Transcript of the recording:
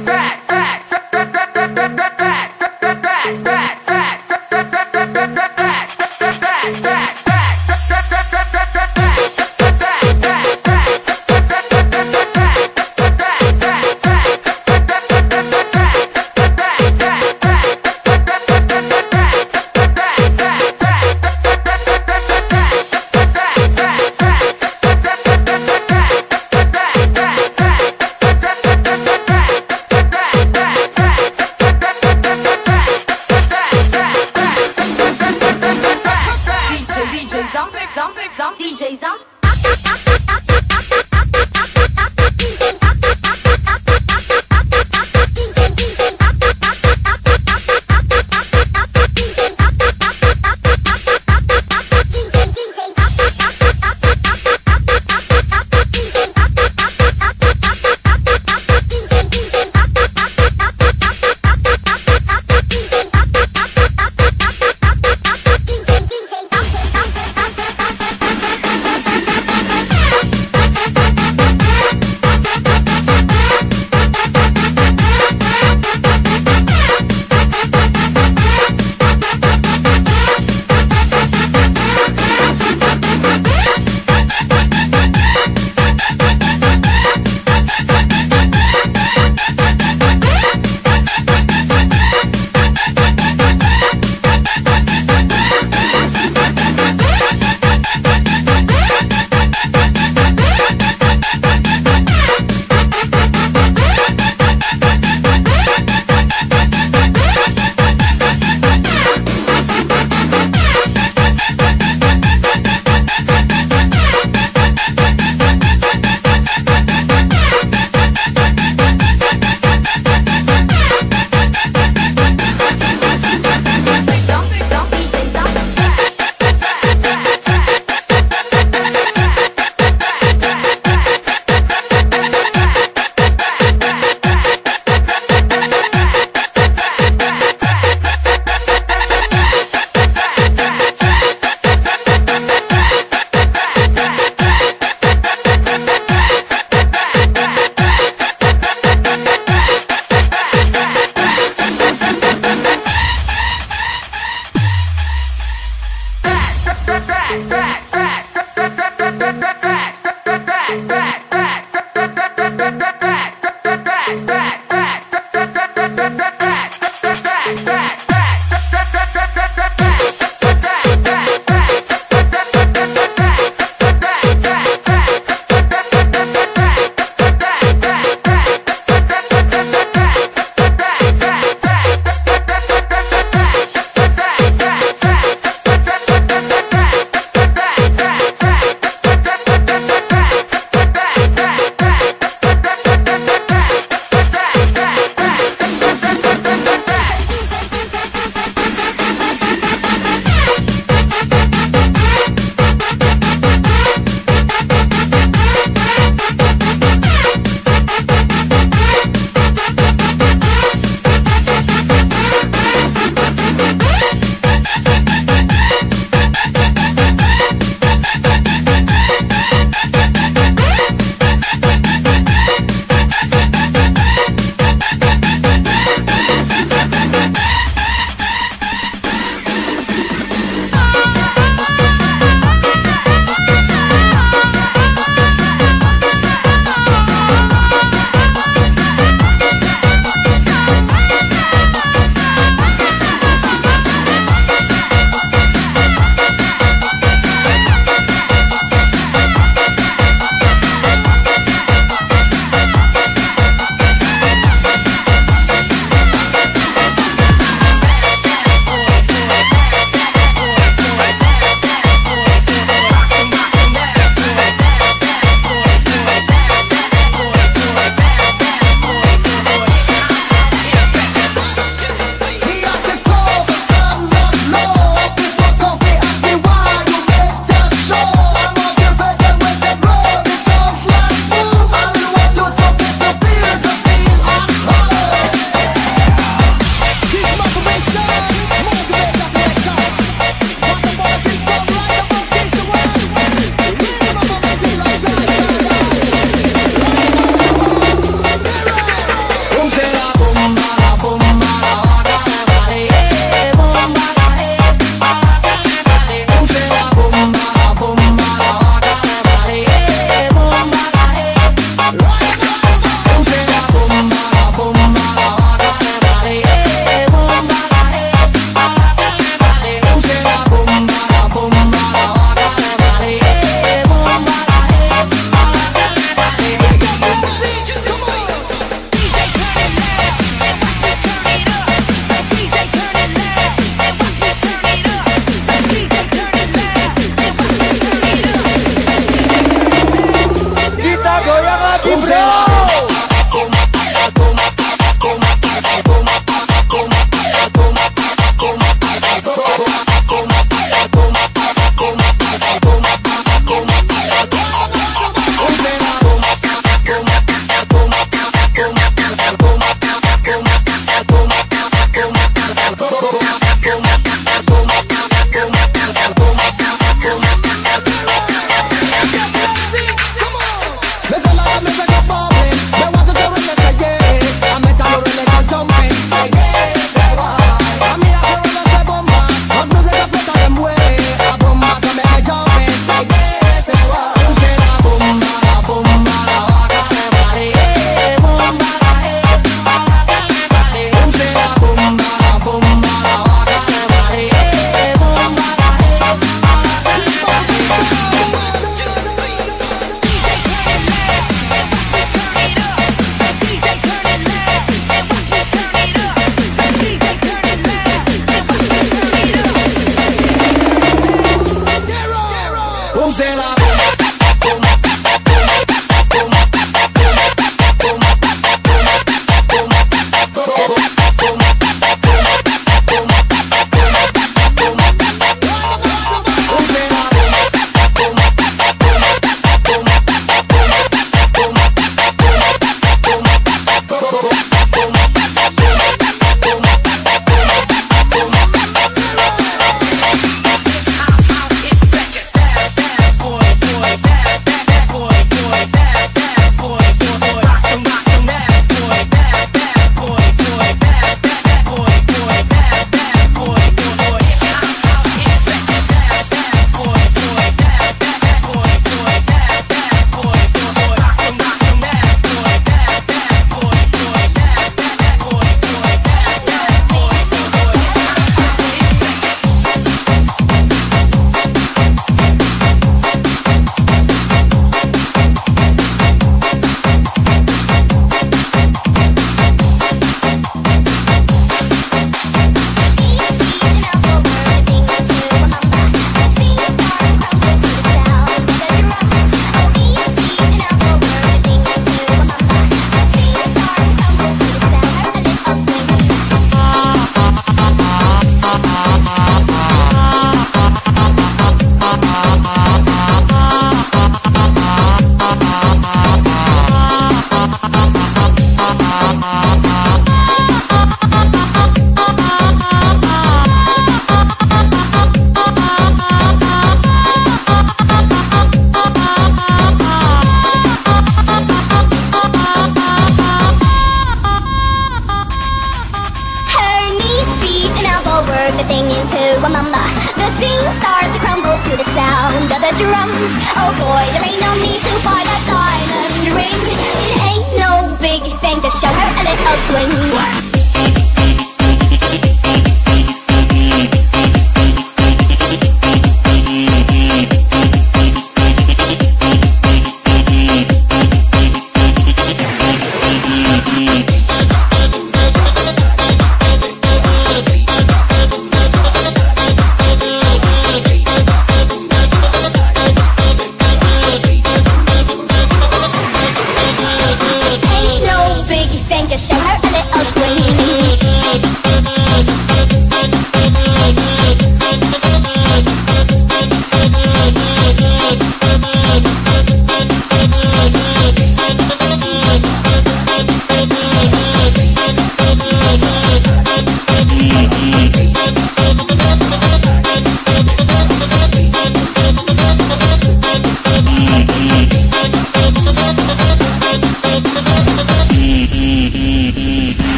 Back,